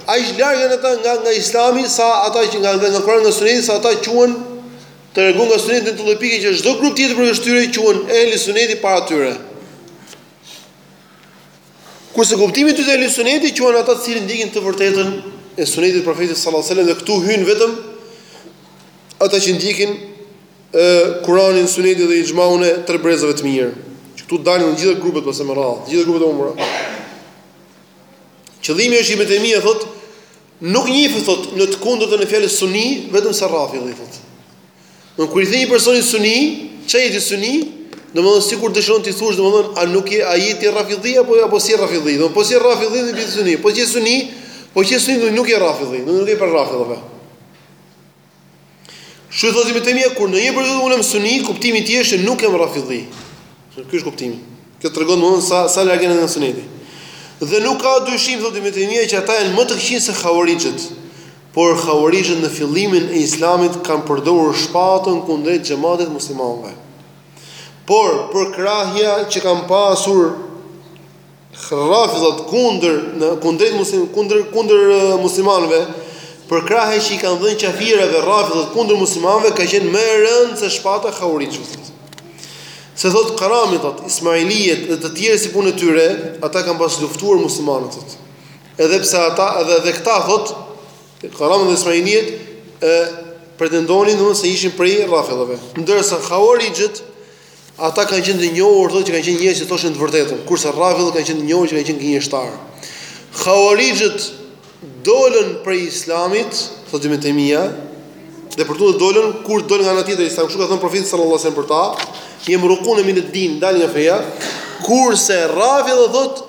aq largohen ata nga, nga islami, sa ata që nga, nga, nga Kurani nga suneti, sa ata quhen të larguar nga suneti në atë lloj pike, që çdo grup tjetër përveç tyre, quhen ehli suneti para tyre. Kurse kuptimi i dytë i Ehli Sunetit quhen ata të cilët ndjekin të vërtetën e Sunetit të Profetit sallallahu alajhi wasallam dhe këtu hyjnë vetëm ata që ndjekin Kur'anin, Sunetin dhe ixhmaun e tre brezave të mirë. Që këtu dalin të gjitha grupet pastaj me radhë, të gjitha grupet e humbura. Qëllimi është Ibn Taymija thotë nuk njihet thotë në të kundërtën e fjalës suni vetëm se rafidhi thotë. Do kur i thonë një personi suni, ça je ti suni, domethënë sikur dëshiron t'i thuash domethënë a nuk je a je ti rrafidhi apo jo apo s'je rrafidhi, domethënë po s'je rrafidhi ti je suni, po je suni, po je suni do nuk je rrafidhi, do nuk je prej rrafidhëve. Kështu thotë Ibn Taymija kur në një person unë jam suni, kuptimi i tij është se nuk jam rrafidhi. Ky është kuptimi. Kjo tregon domethënë sa sa larg janë nga suneti. Dhe nuk ka dyshim thotë Ibn Taymija që ata janë më të këqinj se hawarixhët. Por Khawarijët në fillimin e Islamit kanë përdorur shpatën kundrejt xhematit të muslimanëve. Por përkrahja që kanë pasur Rafidhat kundër në kundrejt muslim kundër kundër muslimanëve, përkrahja që i kanë dhënë kafirëve Rafidhat kundër muslimanëve ka qenë më e rëndë se shpata e Khawarijëve. Se thot Karamitat, Ismailijet dhe të tjerë si punë e tyre, ata kanë pas luftuar muslimanët. Edhe pse ata edhe edhe këta thot Karamitat dhe Ismailiet e pretendonin domethënë se ishin prej Rafidhëve. Ndërsa Khawarijët ata kanë qenë të njohur thotë që kanë qenë njerëz që thoshin të vërtetën, kurse Rafidhët kanë qenë të njohur që kanë qenë gënjeshtarë. Khawarijët dolën prej Islamit, thotë Ibn Taymija, dhe vërtet dolën kur dolën nga ana tjetër e Islamit, kështu ka thënë profeti sallallahu alajhi wasallam për ta, jemrukune mined din, dalin nga feja, kurse Rafidhët thotë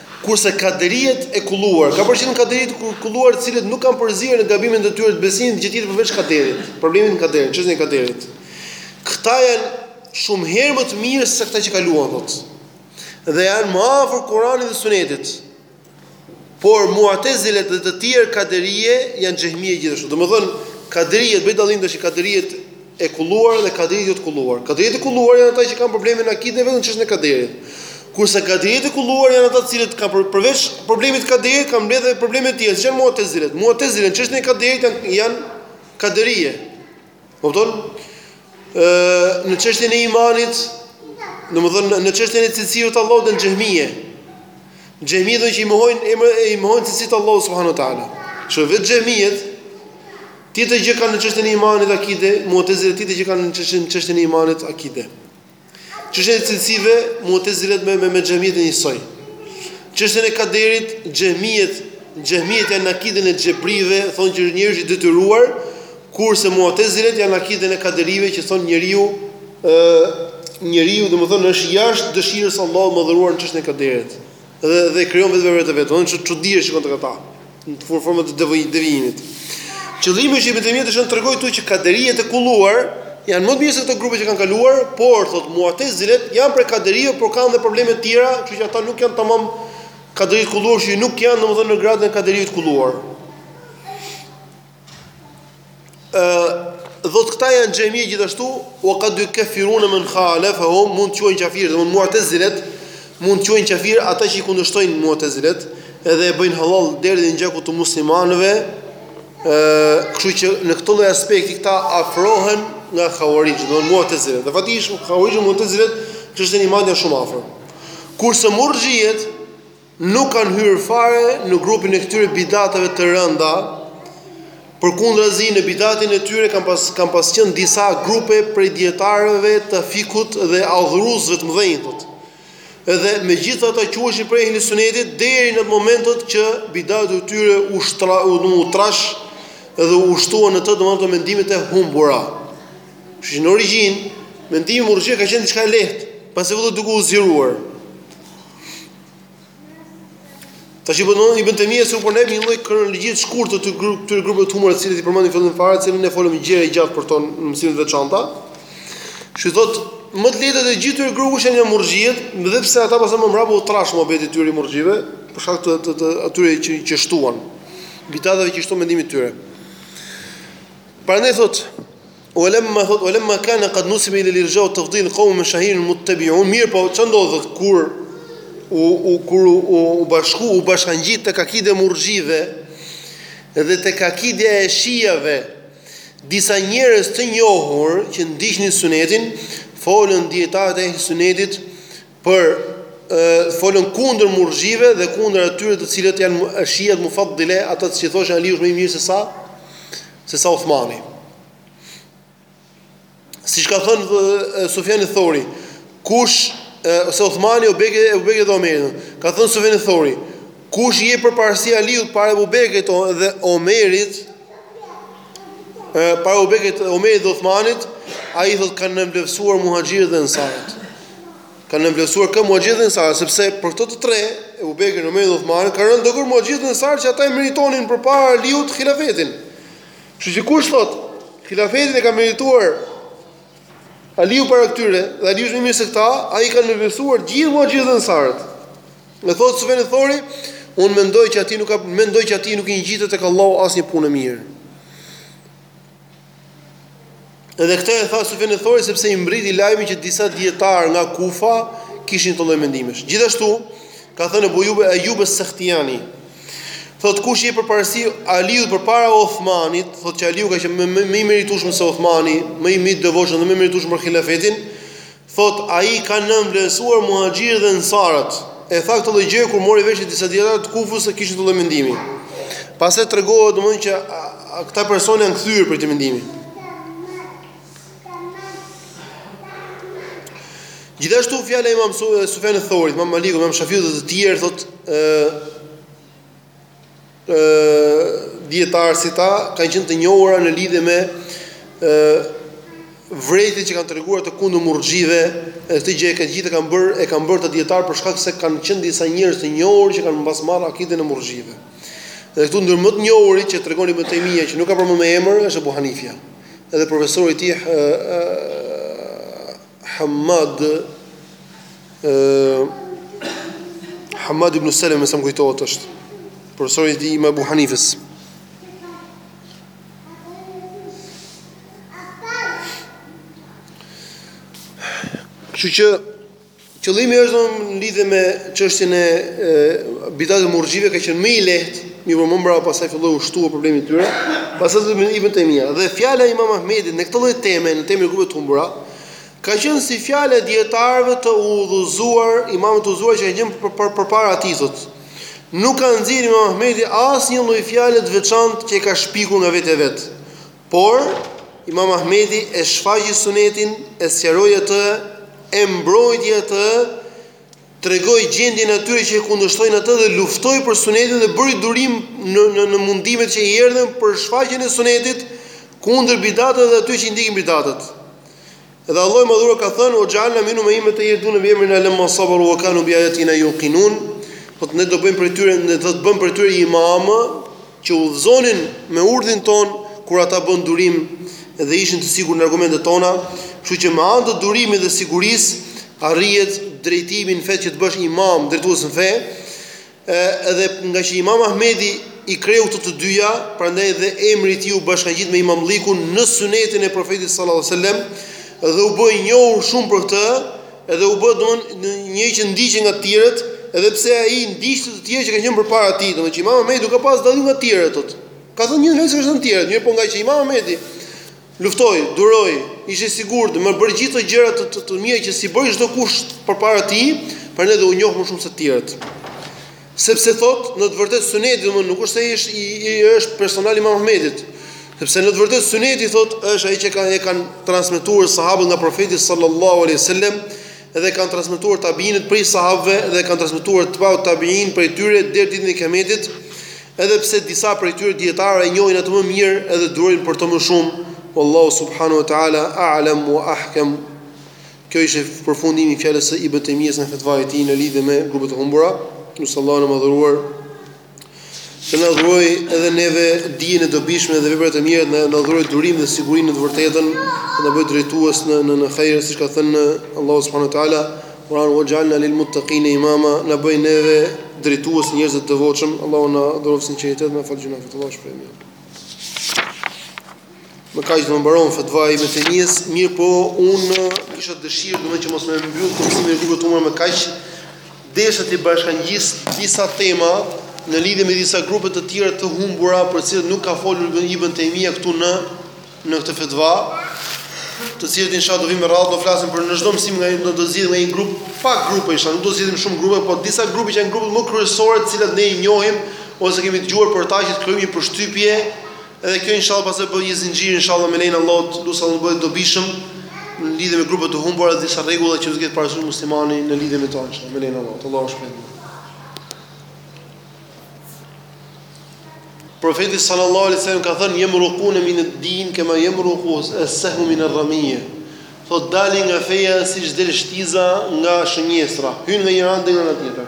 Kurse Kaderiet e kulluar, ka për qëllim Kaderiet e kulluar të cilët nuk kanë përzier në gabimin e tyre të besimit gjë tjetër përveç Kaderit, problemin e Kaderit, çështjen e Kaderit. Këta janë shumë herë më të mirë se këta që kaluan thot. Dhe janë më afër Kuranit dhe Sunetit. Por Mu'tazilet dhe të tjerë Kaderie janë xhehmie gjithashtu. Domethënë Kaderiet bëj dallim tash Kaderiet e kulluar dhe Kaderiet jo të kulluar. Kaderiet e kulluar janë ata që kanë probleme në akide vetëm çështjen e Kaderit. Kurse Kaderiet e kulluar janë ata të cilët kanë për, përveç problemit të Kaderit kanë mbledhur edhe probleme të tjera, siç janë Mu'tazilet. Mu'tazilet çështjen e Kaderit janë janë Kaderije. Kupton? Ë në çështjen e imanit, domethënë në çështjen e cilësive të Allahut janë xhehmije. Xhehmije do që i mohojnë i mohojnë cilësitë të Allahut subhanuhu teala. Që vetë xhehmijet Tjetër gjë kanë në çështjen e imanit akide, Mu'tazilet tjetër gjë kanë në çështjen çështjen e imanit akide. Çështja e cilësive Mu'tazilet me me, me xhehmijet e njësoj. Çështjen e kaderit xhehmijet xhehmijet janë akiden e xhebrive, thonë që njeriu është i detyruar, kurse Mu'tazilet janë akiden e kaderive që thonë njeriu ë njeriu domethënë është jashtë dëshirës së Allahut të madhëruar në çështjen e kaderit. Dhe dhe krijon vetëm me vërtetë vetë. Është çudi e shikon tek ata. Në for, forma të devijimit. Qëllimi është Ibn Tejmija desh na tregojë këtu që kaderijet e kulluar janë më të mirë se këto grupe që kanë kaluar, por thotë muatezilet janë prej kaderive, por kanë edhe probleme të tjera, kështu që ata nuk janë tamam kaderi të kulluar, kështu që nuk janë domethënë në gradën e kaderive të kulluar. ë thotë këta janë xhemi gjithashtu ue kad jukefirune men khalefehum mund të quajnë kafir domethënë mu'tazilet mund të quajnë kafir ata që i kundërshtojnë mu'tazilet edhe e bëjnë halal derdhjen e gjakut të muslimanëve ë kështu që në këtë lloj aspekti këta afrohen nga havarixhët domethënë mu'tazilet dhe faktikisht havarixhët dhe mu'tazilet që është një madje shumë afër kurse murxhiet Nuk kanë hyrë fare në grupin e këtyre bidateve të rënda, përkundrazi në bidatin e tyre kanë pas kanë pas qenë disa grupe prej dietarëve të fikhut dhe adhuruesve të mëdhenj thotë. Edhe megjithatë ata quheshin prej ehli sunetit deri në momentet që bidati i tyre u shtra u do u trash dhe u shtuan në të domethënë mendimet e humbura. Kështu që në origjinë mendimi murxhi ka qenë diçka e lehtë, pastaj filloi duke u zgjeruar. Tash Ibn Ibn Tejmija sikur po bën një lloj kronologjie të shkurtër të këtyre grupeve të humbura të cilët i përmendëm në fillim fare të cilët ne folëm gjerë e gjatë për to në mësime të veçanta. Kështu i thotë, më të lehtët e gjithë këtyre grupeve janë murxhiet, edhe pse ata pastaj më mbrapa u trash muhabeti i tyre i murxhive, për shkak të të të atyre që që shtuan bidatave që shtuan në mendimin e tyre. Prandaj thotë Walamma thot walamma kana qad nusiba ila al-irja wa tafdil qawmun mashahir muttaba'un mirëpo ça ndodh thot kur u u kur u u bashku u bashkangjit tek akidja e murxhive dhe tek akidja e shijave disa njerëz të njohur që ndiqnin sunetin folën dijetarët e ehli sunetit Por folën kundër murxhive dhe kundër atyre të cilët janë shiat mufaddile, ata që thoshin Aliu është më i mirë se sa se sa Uthmani. Siç ka thënë Sufjani Theuri, kush, se Uthmani Ebu Bekri Ebu Bekri dhe Omeri. Ka thënë Sufjani Theuri, kush i jep përparësi Aliut para Abu Bekrit dhe Omerit, para Abu Bekrit, Omerit dhe Uthmanit, ai thotë kanë nënvlerësuar muhaxhirët dhe ensarët. Kanë nënvlerësuar kë muhaxhirët dhe ensarët, sepse për këto të tre, Abu Bekrin, Omerin dhe Uthmanin, kanë rënë dakord muhaxhirët dhe ensarët që ata e meritonin përpara Aliut hilafetin. Kështu që kush thotë, hilafetin e ka merituar Aliu para këtyre, dhe Aliu është më mirë se këta, ai ka nënvlerësuar gjithë muhaxhirët dhe ensarët. E thotë Sufjan Theuri, unë mendoj që atij nuk, mendoj që atij nuk i ngjitet tek Allahu asnjë punë e mirë. Edhe këtë e tha Sufjan Theuri sepse i mbriti lajmi që disa dijetarë nga Kufa kishin këtë lloj mendimesh. Gjithashtu ka thënë Ebu Ejub, Ejub es-Sehtijani, thotë kush i jep përparësi Aliut përpara Uthmanit, thotë që Aliu ka qenë më më i meritueshëm se Uthmani, më i më i devotshëm dhe më i meritueshëm për hilafetin. Thotë, Ai i ka nënvlerësuar muhaxhirët dhe ensarët. E tha këtë lloj gjëje kur mori vesh që disa dijetarë të Kufës e kishin këtë lloj mendimi. Pastaj tregohet, domethënë që këta persona janë kthyer prej atij mendimi. Gjithashtu fjala e Imam Sufjan eth-Theurit, Imam Malikut, Imam Shafiut dhe të tjerë thotë, ë dijetarë si ta kanë qenë të njohura në lidhje me vërejtjet që kanë treguar ata kundër murxhive, e këtë gjë e kanë gjithë kanë bërë, e kanë bërë këta dijetarë për shkak se kanë qenë disa njerëz të njohur që kanë mbas marrë akiden e murxhive. Dhe këtu ndër më të njohurit që tregon Ibn Tejmija që nuk ka përmendur me emër është Ebu Hanifja. Edhe profesori i tij Hammad Hammad ibn Salim me sa më kujtohet është profesori i imam Ebu Hanifes. Kështu që qëllimi është në lidhje me çështjen e bidatit të murxhive ka qenë më i lehtë Mirëpo më mbrapa pastaj filloi u shtua problemi i tyre, pastaj thotë Ibn Tejmija. Dhe fjala e Imam Ahmedit në këtë lloj teme, në temën e grupeve të humbura, ka qenë si fjala e dijetarëve të udhëzuar, imamëve të udhëzuar që kanë qenë për, për, përpara atij thotë. Nuk ka nxjerrë Imam Ahmedi asnjë lloj fjale të veçantë që e ka shpikur nga vetja e vet. Por Imam Ahmedi e shfaqi sunetin, e sqaroi atë, e mbrojti atë, tregoi gjendjen e atyre që e kundërshtojnë atë dhe luftoi për Sunetin dhe bëri durim në në në mundimet që i erdhën për shfaqjen e Sunetit kundër bidatëve dhe atyre që i ndjekin bidatët. Dhe Allahu i Madhëruar ka thënë: "Ue xhealna minhum eimmeten jehdune bi emrina lemma saberu ue kanu bi ajetina jukinun." Po ne do bëjmë prej tyre, ne do të bëjmë prej tyre imamë që udhëzonin me urdhrin tonë kur ata bënë durim dhe ishin të sigurt në argumentet tona, kështu që me anë të durimit dhe sigurisë arrihet drejtimi në fe që të bësh imam drejtues në fe, edhe nga që Imam Ahmedi i kreu këto të dyja, prandaj dhe emri i tij u bashkangjit me imamllikun në Sunetin e Profetit sallallahu alajhi wasallam dhe u bë i njohur shumë për këtë, Edhe u bë, domthonë, njëri që ndiqej nga të tjerët, edhe pse ai ndiqte të tjerë që kanë qenë përpara tij, domthonë që Imam Ahmedi nuk ka pas dallim nga të tjerët, thotë. Ka thënë njësoj sikur të tjerët, mirëpo ngaqë Imam Ahmedi luftoi, duroi, ishte i sigurt dhe bëri gjithë ato gjëra të të të mira që s'i bëri çdokush përpara tij, prandaj dhe u njoh më shumë se të tjerët. Sepse thotë, në të vërtetë Suneti, do të thotë, nuk është se është i i është personal i Imam Ahmedit, sepse në të vërtetë Suneti thotë, është ai që kanë e kanë transmetuar sahabët nga profeti sallallahu alaihi wasallam dhe kanë transmetuar tabiinët prej sahabëve dhe kanë transmetuar tbaut tabiin prej tyre deri ditën e Kiametit, edhe pse disa prej tyre dijetarëve e njohin atë më mirë edhe durojnë për të më shumë, Wallahu subhanahu wa taala a'lam wa ahkam. Kjo ishte përfundimi i fjalës së Ibën Tejmijjes në fetvanë e tij në lidhje me grupet e humbura, lus Allahun e Madhëruar të na dhurojë edhe neve dijen e dobishme dhe veprat e mira, të na dhurojë durim dhe siguri në të vërtetën, të na bëjë drejtues në në në hajër, siç ka thënë Allahu subhanahu wa taala, në Kur'an wa ja'alna lil muttaqin imama, na bëj neve drejtues njerëzve të devotshëm, Allahu na dhurojë sinqeritet, na falë gjunahet, Allahu shpëlimin. Me kaq domethënë mbaron fetva e Ibn Taymijes, mirëpo unë kisha dëshirë domethënë që mos me mbyll mësimin e grupeve të humbura me kaq. Desha t'i bashkangjis disa tema në lidhje me disa grupe të tjera të humbura për të cilat nuk ka folur Ibn Taymija këtu në në këtë fetva, të cilët insha Allah do vim me radhë, do flasim për në çdo mësim nga do të zgjidhim një grup, pak grupe insha Allah, nuk do zgjidhim shumë grupe, por disa grupe që janë grupet më kryesore të cilat ne i njohim ose kemi dëgjuar për ta që të krijojmë një përshtypje, edhe kjo insha Allah pastaj bëhet një zinxhir insha Allah me lejen e Allahut, lutem Allahun të bëhet i dobishëm në lidhje me grupet e humbura dhe disa rregulla që duhet t'i ketë parasysh muslimani në lidhje me to insha Allah, me lejen e Allahut, Allahu shpëton. Profeti sallallahu alaihi wasallam ka thënë yamruqun min ad-din kama yamruqu as-sahmu min ar-ramiya. Thot dalin nga feja siç del shtiza nga shënjestra, hyn nga një anë del nga ana tjetër.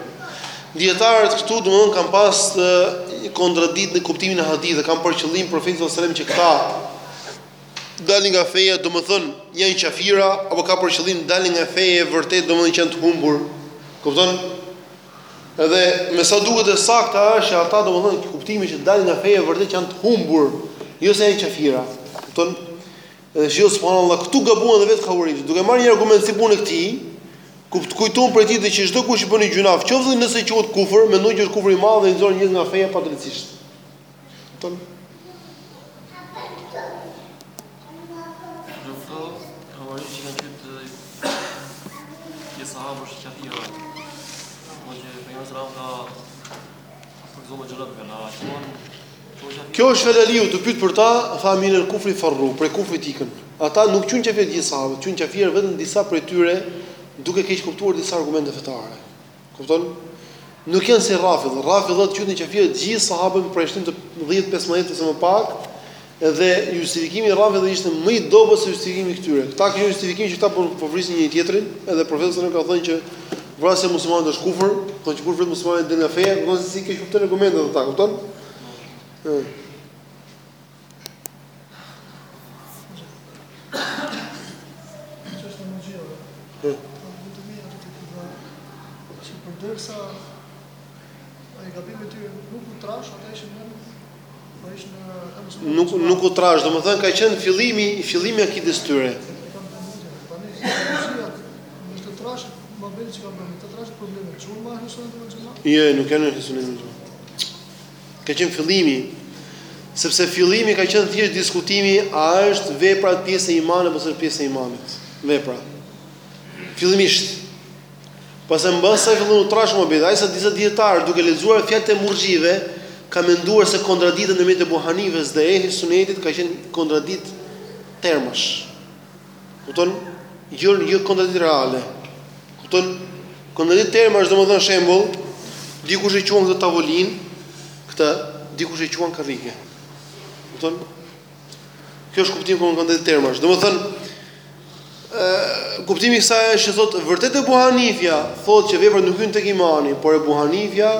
Dijetarët këtu domthon kanë pas kontradikt në kuptimin e hadithit, ka për qëllim profeti sallallahu alaihi wasallam që këta dalin nga feja, domthon janë qafira apo ka për qëllim dalin nga feja e vërtetë, domthon që janë të humbur. Kupton? Edhe me sa duket e sakta është që ata domethënë që kuptimi që dalin nga feja e vërtetë janë të humbur, jo se janë qafira. Kupton? Edhe shiko subhanallahu këtu gabuan edhe vetë khauarixhët, duke marrë një argument si puna e këtij, ku kuptojnë prej tij që çdo kush që bën një gjunah, qoftë nëse quhet kufër, mendojnë që është kufër i madh dhe i nxorën njerëzit nga feja padrejtësisht. Kjo është fjala. Aliu u pyet për ta, tha minel kufri ferru, prej kufrit ikën. Ata nuk qitën kafir të gjithë sahabët, qitën kafir vetëm disa prej tyre, duke keqkuptuar disa argumente fetare. Kupton? Nuk janë si Rafidhët. Rafidhët qitën qafirë të gjithë sahabët me përjashtim të 10-15 ose më pak, dhe justifikimi i Rafidhëve ishte më i dobët se justifikimi i këtyre. Këta kishin justifikim që këta po po vrisin njëri tjetrin, edhe profeti sallallahu alajhi wasallam ka thënë që vrasja e muslimanit është kufër, kush vret muslimanin del nga feja, do të thotë se si i keqkuptuan argumentet ata, kupton? Ëh.
Nuk
nuk u trash, domethënë ka qenë fillimi, fillimi i akides tyre. Jo, nuk janë në sunetin e Ka qenë fillimi, sepse fillimi ka qenë thjesht diskutimi a është vepra pjesë e imanit apo s'është pjesë e imanit. Vepra. Fillimisht. Pastaj mbasi filloi u trash muhabeti, aq sa disa dijetarë duke lexuar fjalët e murxhive, kanë menduar se kontradikta ndërmjet Ebu Hanifes dhe Ehli Sunetit ka qenë kontradiktë termash. Kupton? Jo jo kontradiktë reale. Kupton? Kontradiktë termash domethënë shembull, dikush e quan këtë tavolinë, këtë dikush e quan karrige. Kupton? Kjo është kuptimi kontradiktë termash. Domethënë kuptimi i kësaj është që thotë vërtet Ebu Hanifja, thotë që veprat nuk hyn tek imani, por Ebu Hanifja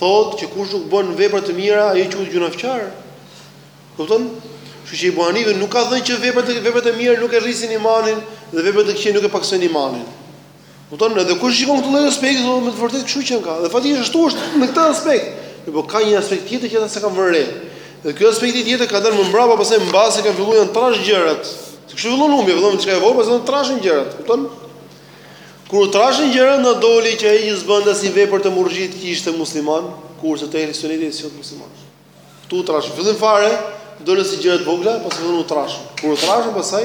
thotë që kush nuk bën vepra të mira, ai quhet gjynahqar. Kupton? Kështu që Ebu Hanife nuk ka thënë që veprat e veprat e mira nuk e rrisin imanin dhe veprat e këqija nuk e pakësojnë imanin. Kupton? Edhe kush shikon këtë lloj aspekti do të thotë vërtet kështu qenka. Dhe faktikisht ashtu është në këtë aspekt. Mirpo ka një aspekt tjetër që ata s'e kanë vënë re. Dhe ky aspekt i tjetër ka dalë më mbrapa, pastaj mbasi kanë filluar janë trash gjërat. Se kështu fillon humbja, fillon diçka e vogël, pastaj do trashen gjërat, kupton? Kur u trashën gjërat na doli që ai që s'bën asnjë vepër te murxhitë ishte musliman, kurse te ehli suneti s'ishte musliman. U trashën. Në fillim fare dolën si gjëra të vogla, pastaj filluan u trashën. Kur u trashën pastaj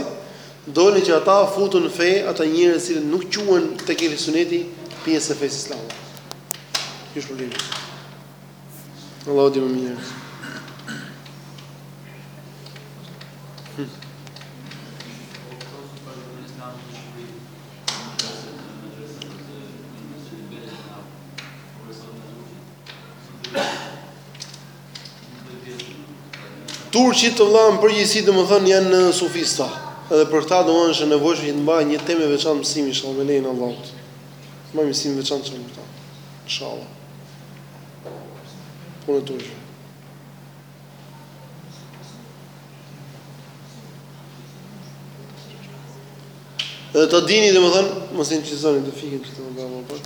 doli që ata futën në fe ata njerëz të cilët nuk quhen tek ehli suneti pjesë e fesë islame. Ky është problemi. Allahu e di më mirë. Hmm. Turqit o vëlla në përgjithësi domethënë janë sufista. Edhe për këtë domethënë është e nevojshme që të mbaj një temë e veçantë mësimi inshallah me lejen e Allahut. Një mësim të veçantë çon këta. Inshallah. Punë të turqit. Dhe të dini domethënë, mos e çizoni të fikën këtu nga më pak.